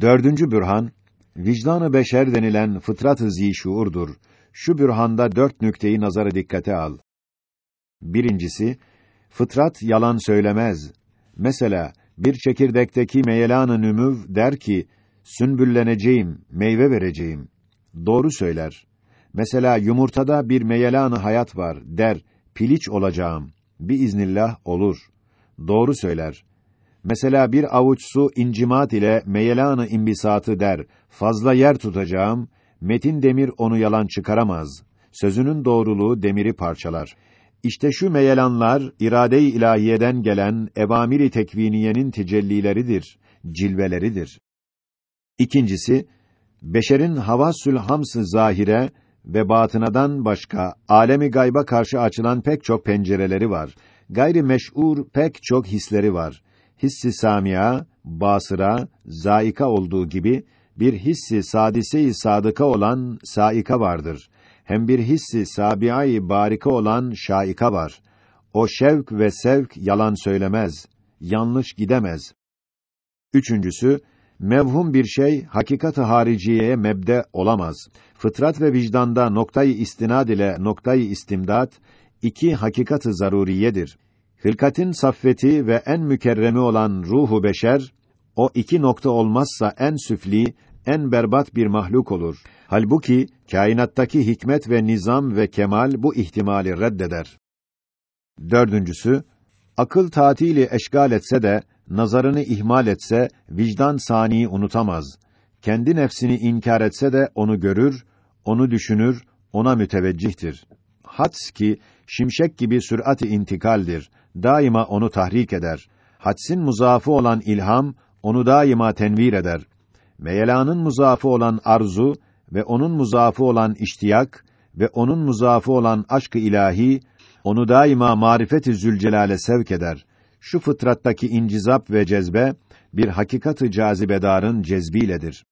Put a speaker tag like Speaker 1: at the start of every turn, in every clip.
Speaker 1: Dördüncü bürhan, vicdanı beşer denilen fıtrat-ı zîşuurdur. Şu bürhanda dört nükteyi nazarı dikkate al. Birincisi, fıtrat yalan söylemez. Mesela, bir çekirdekteki meyelan-ı nümüv der ki, sünbülleneceğim, meyve vereceğim. Doğru söyler. Mesela yumurtada bir meyelan-ı hayat var der, piliç olacağım. Biiznillah olur. Doğru söyler. Mesela bir avuç su incimat ile meyelanı imbisatı der. Fazla yer tutacağım. Metin demir onu yalan çıkaramaz. Sözünün doğruluğu demiri parçalar. İşte şu meyelanlar irade-i ilahiyeden gelen evamiri tekviniyenin tecellileridir, cilveleridir. İkincisi, beşerin havasül hams zahire ve batınadan başka alemi gayba karşı açılan pek çok pencereleri var. Gayri meş'ur pek çok hisleri var hissi samia, basıra, zaika olduğu gibi bir hissi sadise-i sadıka olan saika vardır. Hem bir hissi sabiayı barika olan şaika var. O şevk ve sevk yalan söylemez, yanlış gidemez. Üçüncüsü, mevhum bir şey hakikat-ı hariciyeye mebde olamaz. Fıtrat ve vicdanda noktayı istinad ile noktayı istimdat iki hakikat-ı zaruriyedir. Hılkatin saffeti ve en mükerremi olan ruhu beşer, o iki nokta olmazsa en süfli, en berbat bir mahluk olur. Halbuki kainattaki hikmet ve nizam ve kemal bu ihtimali reddeder. Dördüncüsü, akıl tatili eşgal etse de, nazarını ihmal etse, vicdan saniyi unutamaz. Kendi nefsini inkar etse de onu görür, onu düşünür, ona müteveccihtir. Hats ki şimşek gibi sürati intikaldir daima onu tahrik eder. Hadsin muzafı olan ilham onu daima tenvir eder. Meyelanın muzafı olan arzu ve onun muzafı olan iştiyak ve onun muzafı olan aşk-ı ilahi onu daima marifet-i zülcelale sevk eder. Şu fıtrattaki incizap ve cezbe bir hakikat-ı cazibedarın cezbiyledir.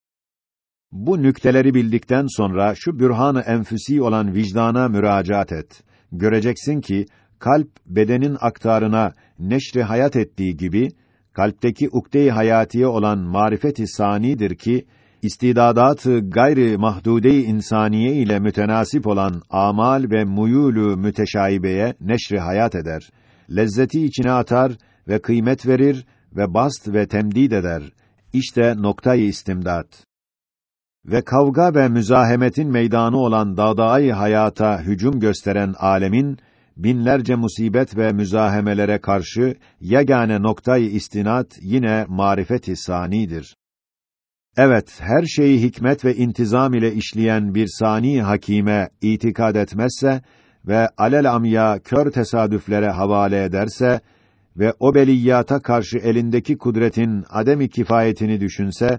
Speaker 1: Bu nükteleri bildikten sonra şu bürhan-ı enfüsi olan vicdana müracaat et. Göreceksin ki kalp bedenin aktarına neşri hayat ettiği gibi kalpteki ukde-i hayatiye olan marifet-i sanidir ki istidadatı gayri mahdude-i insaniye ile mütenasip olan amal ve muyulu müteşaibeye neşri hayat eder. Lezzeti içine atar ve kıymet verir ve bast ve temdid eder. İşte noktayı istimdat. Ve kavga ve müzahemetin meydanı olan dağdağayı hayata hücum gösteren alemin binlerce musibet ve müzahemelere karşı yegane noktayı istinat yine marifet-i sanidir. Evet, her şeyi hikmet ve intizam ile işleyen bir sani hakime itikad etmezse ve alel amya kör tesadüflere havale ederse ve o beliyata karşı elindeki kudretin ademi kifayetini düşünse,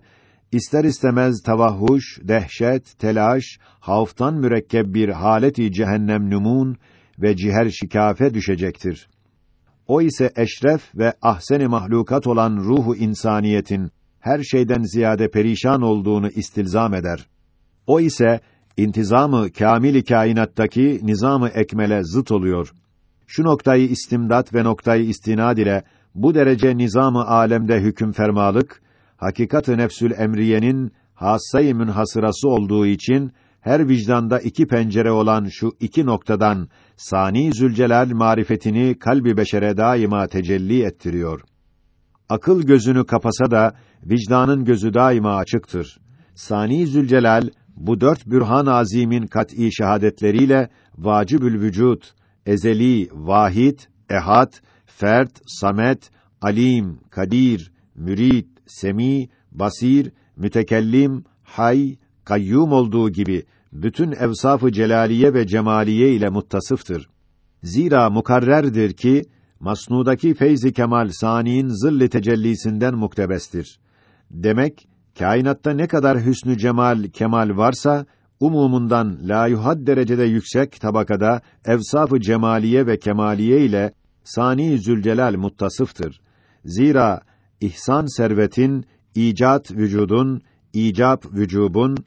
Speaker 1: ister istemez tavahhuş, dehşet, telaş, havftan mürekkep bir haleti cehennem numun ve ciher şikafe düşecektir. O ise eşref ve ahsen-i mahlukat olan ruhu insaniyetin her şeyden ziyade perişan olduğunu istilzam eder. O ise intizamı kamil kainattaki nizamı ekmele zıt oluyor. Şu noktayı istimdat ve noktayı istinad ile bu derece nizamı alemde hüküm fermalık, hakikat-ı nefsül emriyenin hassayı münhasırası olduğu için her vicdanda iki pencere olan şu iki noktadan sani zülcelal marifetini kalbi beşere daima tecelli ettiriyor. Akıl gözünü kapasa da vicdanın gözü daima açıktır. Sani Zülcelal bu dört bürhan azimin kat'î şehadetleriyle vacibül vücut, ezeli, vahid, ehad, fert, samet, alim, kadir, mürid, semi, basir, mütekellim, hay, kayyum olduğu gibi bütün evsaf-ı celaliye ve cemaliye ile muttasıftır. Zira mukarrerdir ki masnudaki feyzi kemal saniin zilli tecellisinden muktebestir. Demek kainatta ne kadar hüsnü cemal kemal varsa umumundan la yuhad derecede yüksek tabakada evsaf-ı cemaliye ve kemaliye ile sani zülcelal muttasıftır. Zira ihsan servetin, icat vücudun, icap vücubun,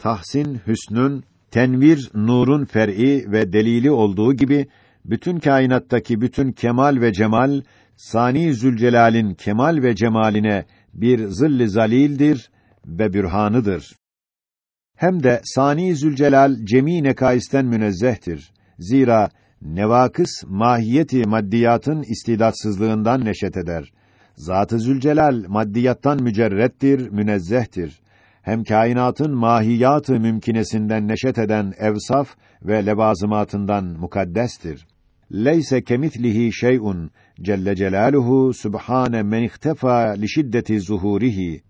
Speaker 1: tahsin hüsnün, tenvir nurun fer'i ve delili olduğu gibi bütün kainattaki bütün kemal ve cemal Sani Zülcelal'in kemal ve cemaline bir zilli zalildir ve bürhanıdır. Hem de Sani Zülcelal cemi nekaisten münezzehtir. Zira nevakıs mahiyeti maddiyatın istidatsızlığından neşet eder. Zat-ı Zülcelal maddiyattan mücerrettir, münezzehtir. Hem kainatın mahiyatı mümkinesinden neşet eden evsaf ve levazımatından mukaddestir. Leyse kemitlihi şey'un celle celaluhu subhane men ihtefa li şiddeti zuhurihi.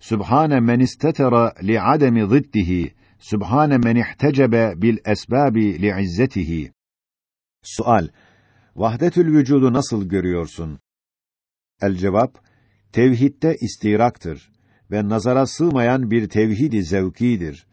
Speaker 1: Subhane men istetera li ademi ziddihi. Subhane men ihtecebe bil esbabi li izzetihi. Sual: Vahdetül vücudu nasıl görüyorsun? El cevap: Tevhidde istiraktır ve nazara sığmayan bir tevhid-i zevkidir.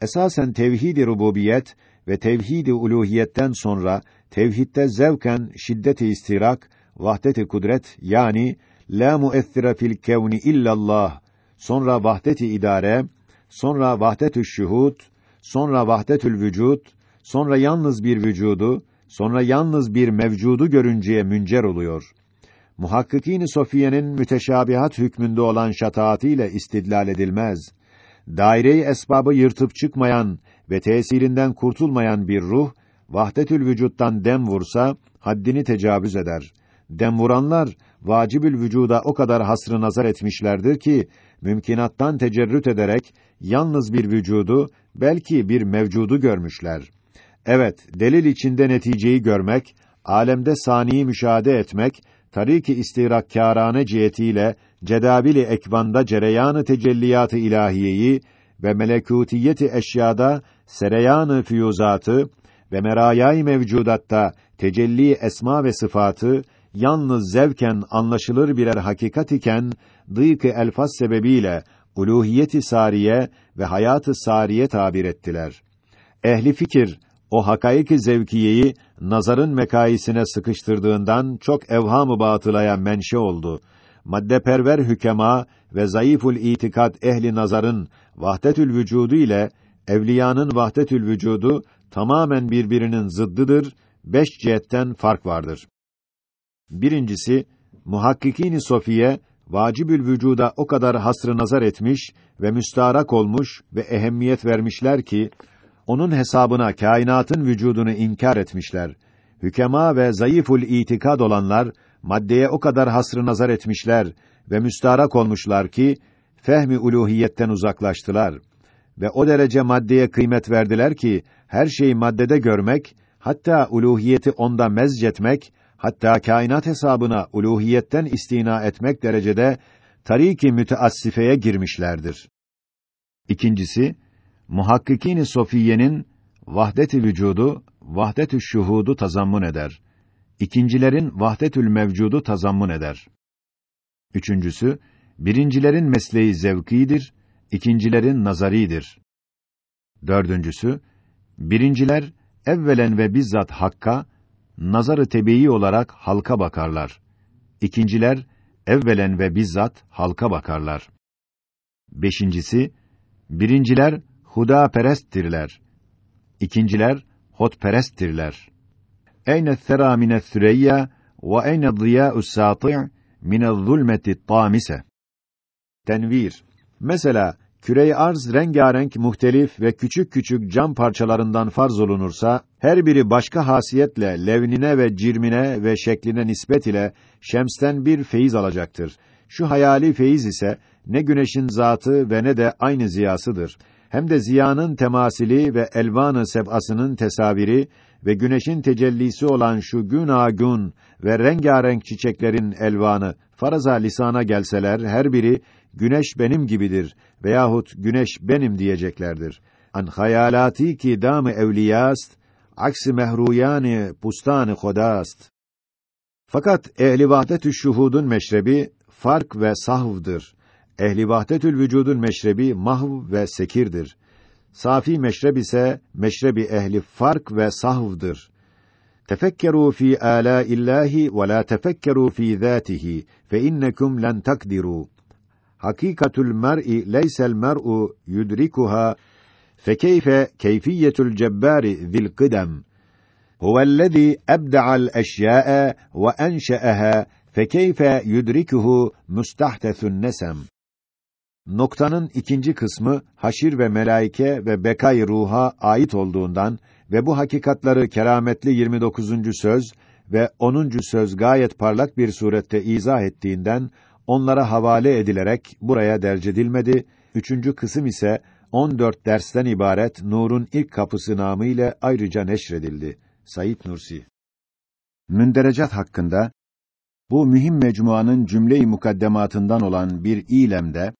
Speaker 1: Esasen tevhid-i rububiyet ve tevhid-i uluhiyetten sonra tevhidde zevken şiddet-i istirak, vahdet-i kudret yani la muessire fil kevni illallah, sonra vahdet-i idare, sonra vahdet-ü şuhud, sonra vahdetül vücut, sonra yalnız bir vücudu, sonra yalnız bir mevcudu görünceye müncer oluyor. Muhakkikîn-i Sofiye'nin müteşabihat hükmünde olan şataatıyla istidlal edilmez. Daire-i esbabı yırtıp çıkmayan ve tesirinden kurtulmayan bir ruh vahdetül vücuttan dem vursa haddini tecavüz eder. Dem vuranlar vacibül vücuda o kadar hasrı nazar etmişlerdir ki mümkinattan tecerrüt ederek yalnız bir vücudu belki bir mevcudu görmüşler. Evet, delil içinde neticeyi görmek, alemde saniyi müşahede etmek, tariki istirakkârâne cihetiyle cedabili ekvanda cereyanı tecelliyatı ilahiyeyi ve melekûtiyeti eşyada sereyanı füyuzatı ve merayâ mevcudatta tecelli esma ve sıfatı yalnız zevken anlaşılır birer hakikat iken dıyk-ı elfaz sebebiyle uluhiyeti sariye ve hayatı sariye tabir ettiler. Ehli fikir o hakaiki zevkiyeyi nazarın mekaisine sıkıştırdığından çok evhamı batılaya menşe oldu. Maddeperver hükema ve zayıful itikat ehli nazarın vahdetül vücudu ile evliyanın vahdetül vücudu tamamen birbirinin zıddıdır, beş cihetten fark vardır. Birincisi, muhakkikîn-i sofiye, vacibül vücuda o kadar hasrı nazar etmiş ve müstarak olmuş ve ehemmiyet vermişler ki, onun hesabına kainatın vücudunu inkar etmişler. Hükema ve zayıful itikad olanlar, maddeye o kadar hasrı nazar etmişler ve müstarak olmuşlar ki, fehmi uluhiyetten uzaklaştılar. Ve o derece maddeye kıymet verdiler ki, her şeyi maddede görmek, hatta uluhiyeti onda mezcetmek, hatta kainat hesabına uluhiyetten istina etmek derecede tariki müteassifeye girmişlerdir. İkincisi, muhakkikîn-i sofiyenin vahdet-i vücudu, vahdet-ü şuhudu tazammun eder. İkincilerin vahdetül mevcudu tazammun eder. Üçüncüsü, birincilerin mesleği zevkidir, ikincilerin nazaridir. Dördüncüsü, birinciler evvelen ve bizzat hakka, nazarı tebii olarak halka bakarlar. İkinciler, evvelen ve bizzat halka bakarlar. Beşincisi, birinciler huda peresttirler. İkinciler hotperesttirler. Eyne thera mine thüreyya ve eyne ziyâ'u sâti' mine zulmeti tamise. Tenvir. Mesela küre arz rengarenk, muhtelif ve küçük küçük cam parçalarından farz olunursa, her biri başka hasiyetle levnine ve cirmine ve şekline nispet ile şemsten bir feyiz alacaktır. Şu hayali feyiz ise ne güneşin zatı ve ne de aynı ziyasıdır. Hem de ziyanın temasili ve elvanı seb'asının tesaviri ve güneşin tecellisi olan şu gün gün ve rengarenk çiçeklerin elvanı faraza lisana gelseler her biri güneş benim gibidir veyahut güneş benim diyeceklerdir. An hayalati ki dam evliyast aksi mehruyani pustani hodast. Fakat ehli vahdetü şuhudun meşrebi fark ve sahvdır. Ehli vahdetül vücudun meşrebi mahv ve sekirdir. Safi meşreb ise meşrebi ehli fark ve sahvdır. Tefekkeru fi âlâillahi ve lâ tefekkeru fi zâtihi fe innekum len takdiru. Hakikatul mer'i leysel mer'u yudrikuha fekeyfe keyfiyetul cebbari zil kıdem. Huvellezî ebda'al eşyâ'e ve enşe'eha fekeyfe yudrikuhu mustahdesun nesem. Noktanın ikinci kısmı haşir ve melaike ve bekay ruha ait olduğundan ve bu hakikatları kerametli 29. söz ve 10. söz gayet parlak bir surette izah ettiğinden onlara havale edilerek buraya derc edilmedi. Üçüncü kısım ise 14 dersten ibaret Nur'un ilk kapısı namı ile ayrıca neşredildi. Said Nursi Münderecat hakkında bu mühim mecmuanın cümle-i mukaddematından olan bir ilemde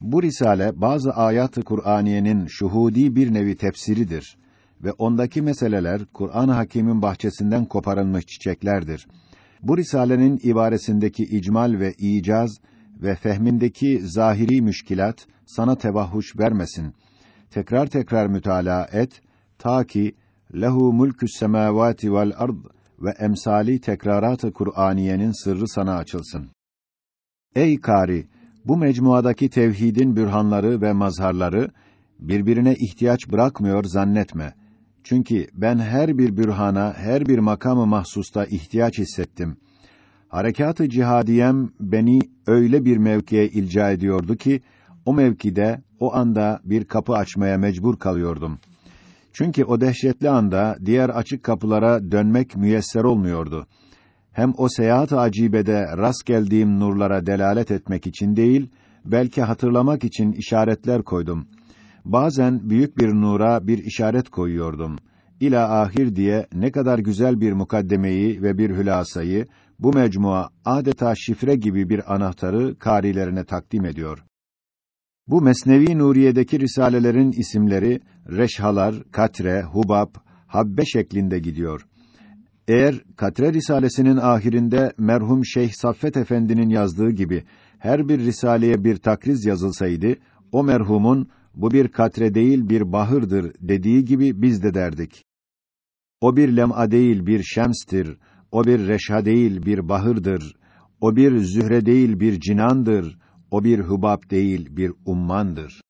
Speaker 1: bu risale bazı ayat-ı Kur'aniyenin şuhudi bir nevi tefsiridir ve ondaki meseleler Kur'an-ı Hakîm'in bahçesinden koparılmış çiçeklerdir. Bu risalenin ibaresindeki icmal ve icaz ve fehmindeki zahiri müşkilat sana tevahhuş vermesin. Tekrar tekrar mütalaa et ta ki lehu mulkus semavati vel ard ve emsali tekrarat-ı Kur'aniyenin sırrı sana açılsın. Ey kari, bu mecmuadaki tevhidin bürhanları ve mazharları birbirine ihtiyaç bırakmıyor zannetme. Çünkü ben her bir bürhana, her bir makamı mahsusta ihtiyaç hissettim. Harekat-ı cihadiyem beni öyle bir mevkiye ilca ediyordu ki o mevkide o anda bir kapı açmaya mecbur kalıyordum. Çünkü o dehşetli anda diğer açık kapılara dönmek müyesser olmuyordu. Hem o seyahat-ı acibede rast geldiğim nurlara delalet etmek için değil, belki hatırlamak için işaretler koydum. Bazen büyük bir nura bir işaret koyuyordum. İla ahir diye ne kadar güzel bir mukaddemeyi ve bir hülasayı bu mecmua adeta şifre gibi bir anahtarı karilerine takdim ediyor. Bu Mesnevi Nuriye'deki risalelerin isimleri reşhalar, katre, hubab, habbe şeklinde gidiyor. Eğer Katre Risalesinin ahirinde merhum Şeyh Saffet Efendi'nin yazdığı gibi her bir risaleye bir takriz yazılsaydı, o merhumun bu bir katre değil bir bahırdır dediği gibi biz de derdik. O bir lem'a değil bir şemstir, o bir reşha değil bir bahırdır, o bir zühre değil bir cinandır, o bir hubab değil bir ummandır.